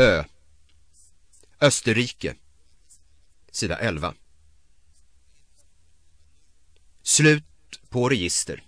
Ö. Österrike. Sida 11. Slut på register.